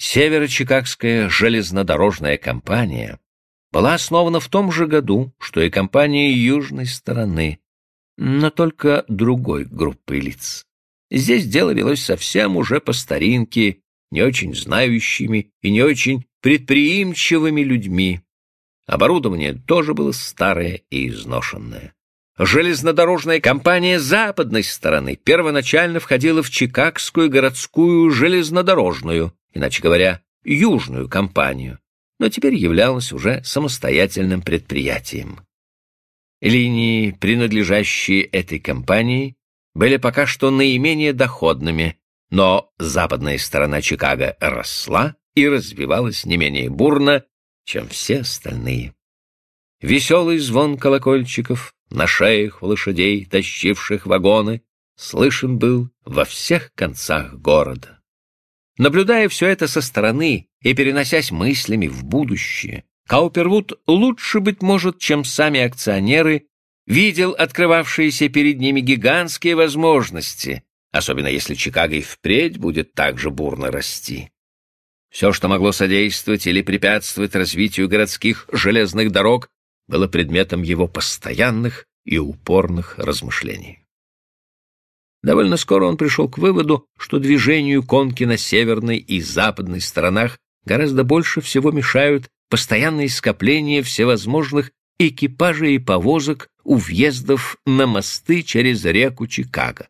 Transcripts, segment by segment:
Северо-Чикагская железнодорожная компания была основана в том же году, что и компания южной стороны, но только другой группой лиц. Здесь дело велось совсем уже по старинке, не очень знающими и не очень предприимчивыми людьми. Оборудование тоже было старое и изношенное. Железнодорожная компания западной стороны первоначально входила в Чикагскую городскую железнодорожную, иначе говоря, южную компанию, но теперь являлась уже самостоятельным предприятием. Линии, принадлежащие этой компании, были пока что наименее доходными, но западная сторона Чикаго росла и развивалась не менее бурно, чем все остальные. Веселый звон колокольчиков на шеях лошадей, тащивших вагоны, слышен был во всех концах города. Наблюдая все это со стороны и переносясь мыслями в будущее, Каупервуд лучше, быть может, чем сами акционеры, видел открывавшиеся перед ними гигантские возможности, особенно если Чикаго и впредь будет так же бурно расти. Все, что могло содействовать или препятствовать развитию городских железных дорог, было предметом его постоянных и упорных размышлений. Довольно скоро он пришел к выводу, что движению конки на северной и западной сторонах гораздо больше всего мешают постоянные скопления всевозможных экипажей и повозок у въездов на мосты через реку Чикаго.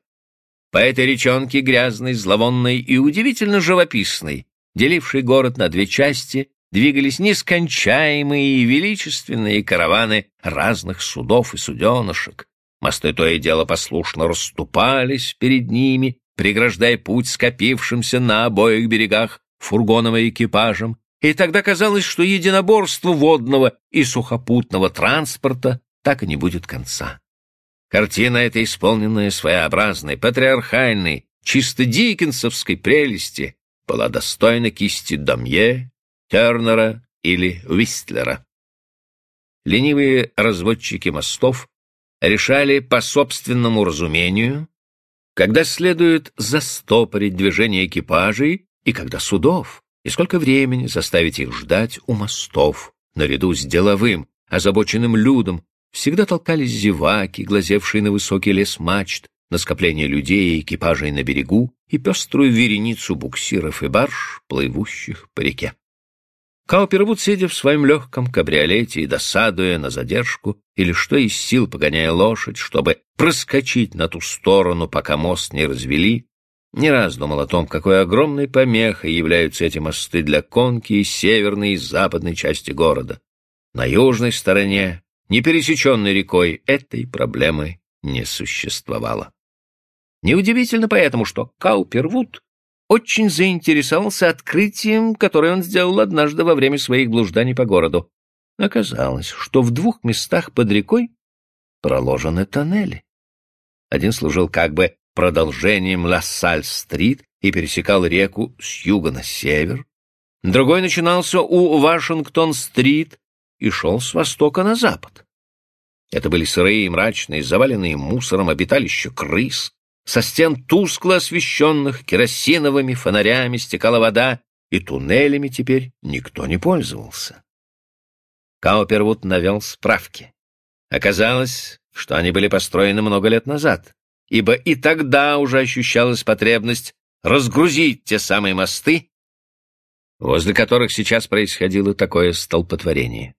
По этой речонке грязной, зловонной и удивительно живописной, делившей город на две части, двигались нескончаемые и величественные караваны разных судов и суденышек, Мосты то и дело послушно расступались перед ними, преграждая путь скопившимся на обоих берегах фургоном и экипажем, и тогда казалось, что единоборство водного и сухопутного транспорта так и не будет конца. Картина эта, исполненная своеобразной, патриархальной, чисто дикенсовской прелести, была достойна кисти Домье, Тернера или Уистлера. Ленивые разводчики мостов решали по собственному разумению, когда следует застопорить движение экипажей и когда судов, и сколько времени заставить их ждать у мостов, наряду с деловым, озабоченным людом, всегда толкались зеваки, глазевшие на высокий лес мачт, на скопление людей и экипажей на берегу и пеструю вереницу буксиров и барж, плывущих по реке. Каупервуд, сидя в своем легком кабриолете и досадуя на задержку, или что из сил погоняя лошадь, чтобы проскочить на ту сторону, пока мост не развели, не раз думал о том, какой огромной помехой являются эти мосты для конки и северной и западной части города. На южной стороне, не пересеченной рекой, этой проблемы не существовало. Неудивительно поэтому, что Каупервуд очень заинтересовался открытием, которое он сделал однажды во время своих блужданий по городу. Оказалось, что в двух местах под рекой проложены тоннели. Один служил как бы продолжением Лассаль-стрит и пересекал реку с юга на север. Другой начинался у Вашингтон-стрит и шел с востока на запад. Это были сырые и мрачные, заваленные мусором обиталища крыс, со стен тускло освещенных керосиновыми фонарями стекала вода, и туннелями теперь никто не пользовался. Каупервуд навел справки. Оказалось, что они были построены много лет назад, ибо и тогда уже ощущалась потребность разгрузить те самые мосты, возле которых сейчас происходило такое столпотворение.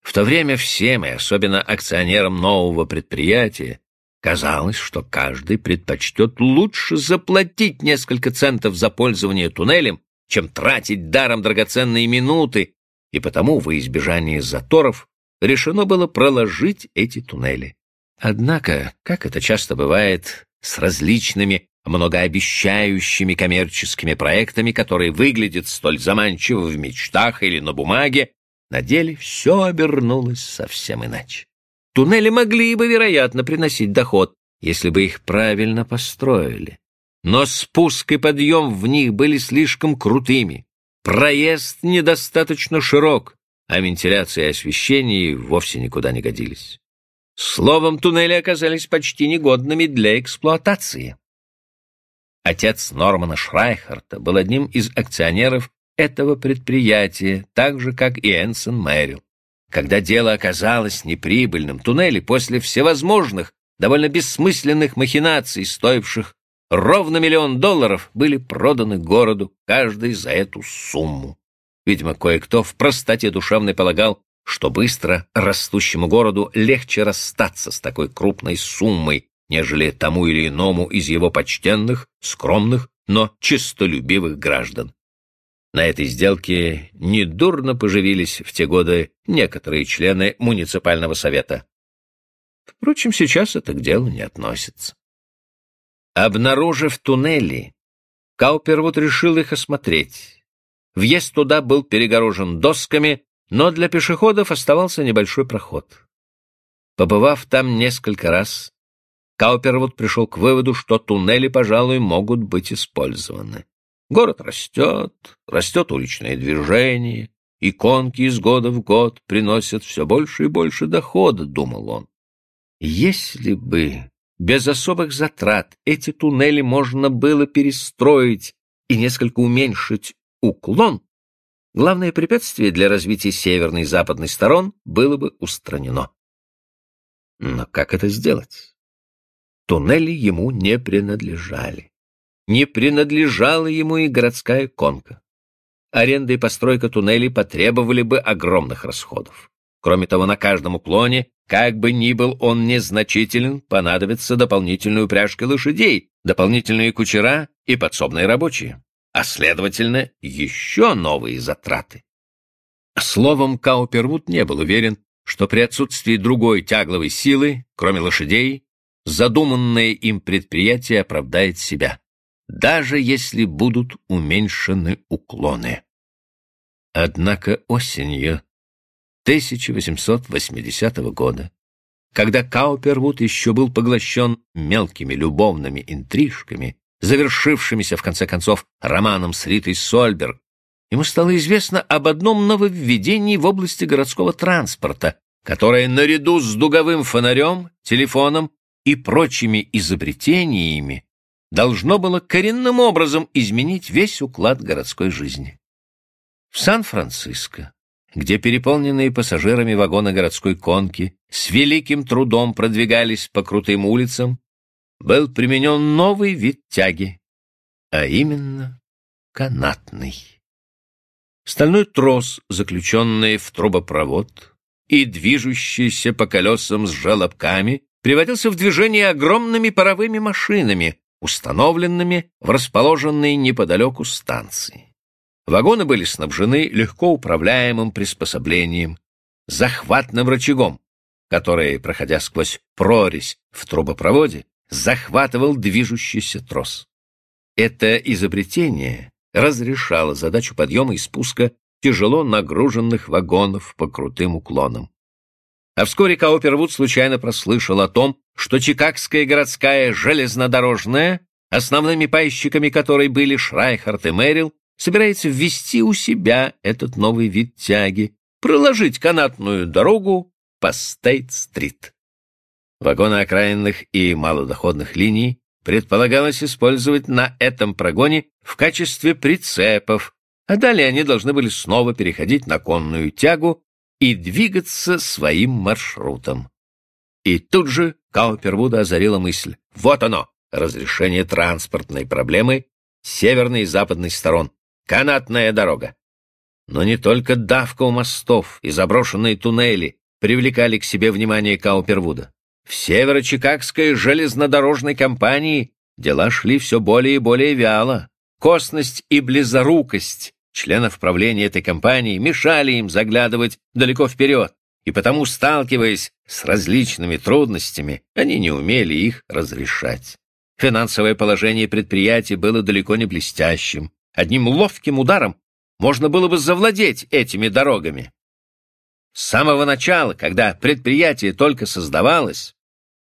В то время всем, и особенно акционерам нового предприятия, Казалось, что каждый предпочтет лучше заплатить несколько центов за пользование туннелем, чем тратить даром драгоценные минуты, и потому во избежание заторов решено было проложить эти туннели. Однако, как это часто бывает с различными многообещающими коммерческими проектами, которые выглядят столь заманчиво в мечтах или на бумаге, на деле все обернулось совсем иначе. Туннели могли бы, вероятно, приносить доход, если бы их правильно построили. Но спуск и подъем в них были слишком крутыми. Проезд недостаточно широк, а вентиляция и освещение вовсе никуда не годились. Словом, туннели оказались почти негодными для эксплуатации. Отец Нормана Шрайхарта был одним из акционеров этого предприятия, так же, как и Энсон Мэрил. Когда дело оказалось неприбыльным, туннели после всевозможных, довольно бессмысленных махинаций, стоивших ровно миллион долларов, были проданы городу, каждый за эту сумму. Видимо, кое-кто в простоте душевной полагал, что быстро растущему городу легче расстаться с такой крупной суммой, нежели тому или иному из его почтенных, скромных, но честолюбивых граждан. На этой сделке недурно поживились в те годы некоторые члены муниципального совета. Впрочем, сейчас это к делу не относится. Обнаружив туннели, Каупервуд решил их осмотреть. Въезд туда был перегорожен досками, но для пешеходов оставался небольшой проход. Побывав там несколько раз, Каупервуд пришел к выводу, что туннели, пожалуй, могут быть использованы. Город растет, растет уличное движение, и конки из года в год приносят все больше и больше дохода, думал он. Если бы без особых затрат эти туннели можно было перестроить и несколько уменьшить уклон, главное препятствие для развития северной и западной сторон было бы устранено. Но как это сделать? Туннели ему не принадлежали. Не принадлежала ему и городская конка. Аренда и постройка туннелей потребовали бы огромных расходов. Кроме того, на каждом уклоне, как бы ни был он незначителен, понадобится дополнительные упряжки лошадей, дополнительные кучера и подсобные рабочие а, следовательно, еще новые затраты. Словом, Каупервуд не был уверен, что при отсутствии другой тягловой силы, кроме лошадей, задуманное им предприятие оправдает себя, даже если будут уменьшены уклоны. Однако осенью 1880 года, когда Каупервуд еще был поглощен мелкими любовными интрижками завершившимися, в конце концов, романом с Ритой Сольберг, ему стало известно об одном нововведении в области городского транспорта, которое наряду с дуговым фонарем, телефоном и прочими изобретениями должно было коренным образом изменить весь уклад городской жизни. В Сан-Франциско, где переполненные пассажирами вагоны городской конки с великим трудом продвигались по крутым улицам, был применен новый вид тяги, а именно канатный. Стальной трос, заключенный в трубопровод и движущийся по колесам с желобками, приводился в движение огромными паровыми машинами, установленными в расположенной неподалеку станции. Вагоны были снабжены легко управляемым приспособлением, захватным рычагом, который, проходя сквозь прорезь в трубопроводе, захватывал движущийся трос. Это изобретение разрешало задачу подъема и спуска тяжело нагруженных вагонов по крутым уклонам. А вскоре Каупервуд случайно прослышал о том, что Чикагская городская железнодорожная, основными пайщиками которой были Шрайхарт и Мэррил, собирается ввести у себя этот новый вид тяги, проложить канатную дорогу по Стейт-стрит. Вагоны окраинных и малодоходных линий предполагалось использовать на этом прогоне в качестве прицепов, а далее они должны были снова переходить на конную тягу и двигаться своим маршрутом. И тут же Каупервуда озарила мысль. Вот оно, разрешение транспортной проблемы северной и западной сторон. Канатная дорога. Но не только давка у мостов и заброшенные туннели привлекали к себе внимание Каупервуда. В северо-чикагской железнодорожной компании дела шли все более и более вяло. Косность и близорукость членов правления этой компании мешали им заглядывать далеко вперед, и потому, сталкиваясь с различными трудностями, они не умели их разрешать. Финансовое положение предприятия было далеко не блестящим. Одним ловким ударом можно было бы завладеть этими дорогами. С самого начала, когда предприятие только создавалось,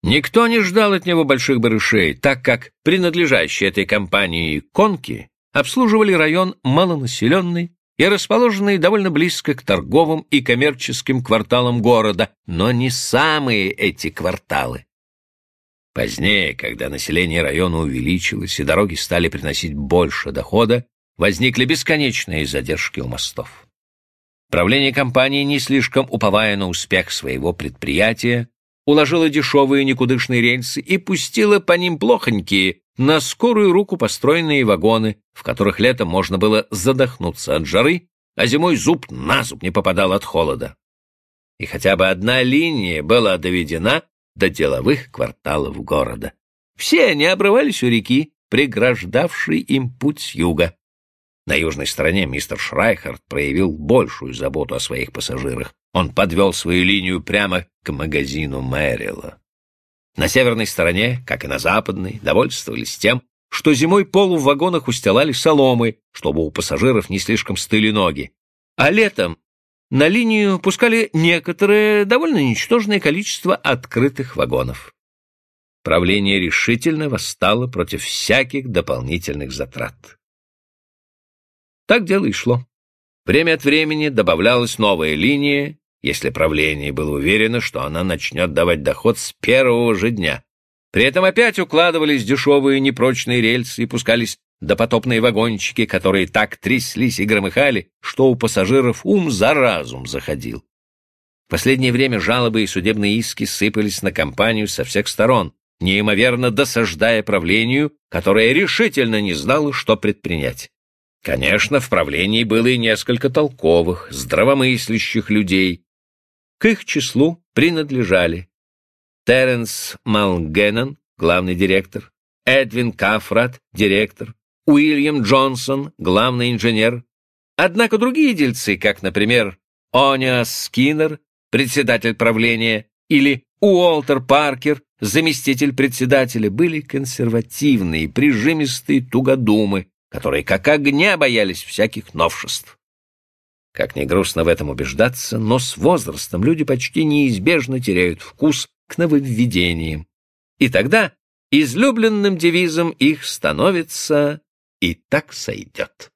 никто не ждал от него больших барышей, так как принадлежащие этой компании конки обслуживали район малонаселенный и расположенный довольно близко к торговым и коммерческим кварталам города, но не самые эти кварталы. Позднее, когда население района увеличилось и дороги стали приносить больше дохода, возникли бесконечные задержки у мостов. Правление компании, не слишком уповая на успех своего предприятия, уложило дешевые никудышные рельсы и пустило по ним плохонькие, на скорую руку построенные вагоны, в которых летом можно было задохнуться от жары, а зимой зуб на зуб не попадал от холода. И хотя бы одна линия была доведена до деловых кварталов города. Все они обрывались у реки, преграждавшей им путь с юга. На южной стороне мистер Шрайхард проявил большую заботу о своих пассажирах. Он подвел свою линию прямо к магазину Мэрилла. На северной стороне, как и на западной, довольствовались тем, что зимой пол в вагонах устилали соломой, чтобы у пассажиров не слишком стыли ноги. А летом на линию пускали некоторое довольно ничтожное количество открытых вагонов. Правление решительно восстало против всяких дополнительных затрат. Так дело и шло. Время от времени добавлялась новая линия, если правление было уверено, что она начнет давать доход с первого же дня. При этом опять укладывались дешевые непрочные рельсы и пускались допотопные вагончики, которые так тряслись и громыхали, что у пассажиров ум за разум заходил. В последнее время жалобы и судебные иски сыпались на компанию со всех сторон, неимоверно досаждая правлению, которое решительно не знало, что предпринять. Конечно, в правлении было и несколько толковых, здравомыслящих людей. К их числу принадлежали Теренс Малгеннон, главный директор, Эдвин Кафрат, директор, Уильям Джонсон, главный инженер. Однако другие дельцы, как, например, Ониас Скиннер, председатель правления, или Уолтер Паркер, заместитель председателя, были консервативные, прижимистые тугодумы, которые как огня боялись всяких новшеств. Как ни грустно в этом убеждаться, но с возрастом люди почти неизбежно теряют вкус к нововведениям. И тогда излюбленным девизом их становится «и так сойдет».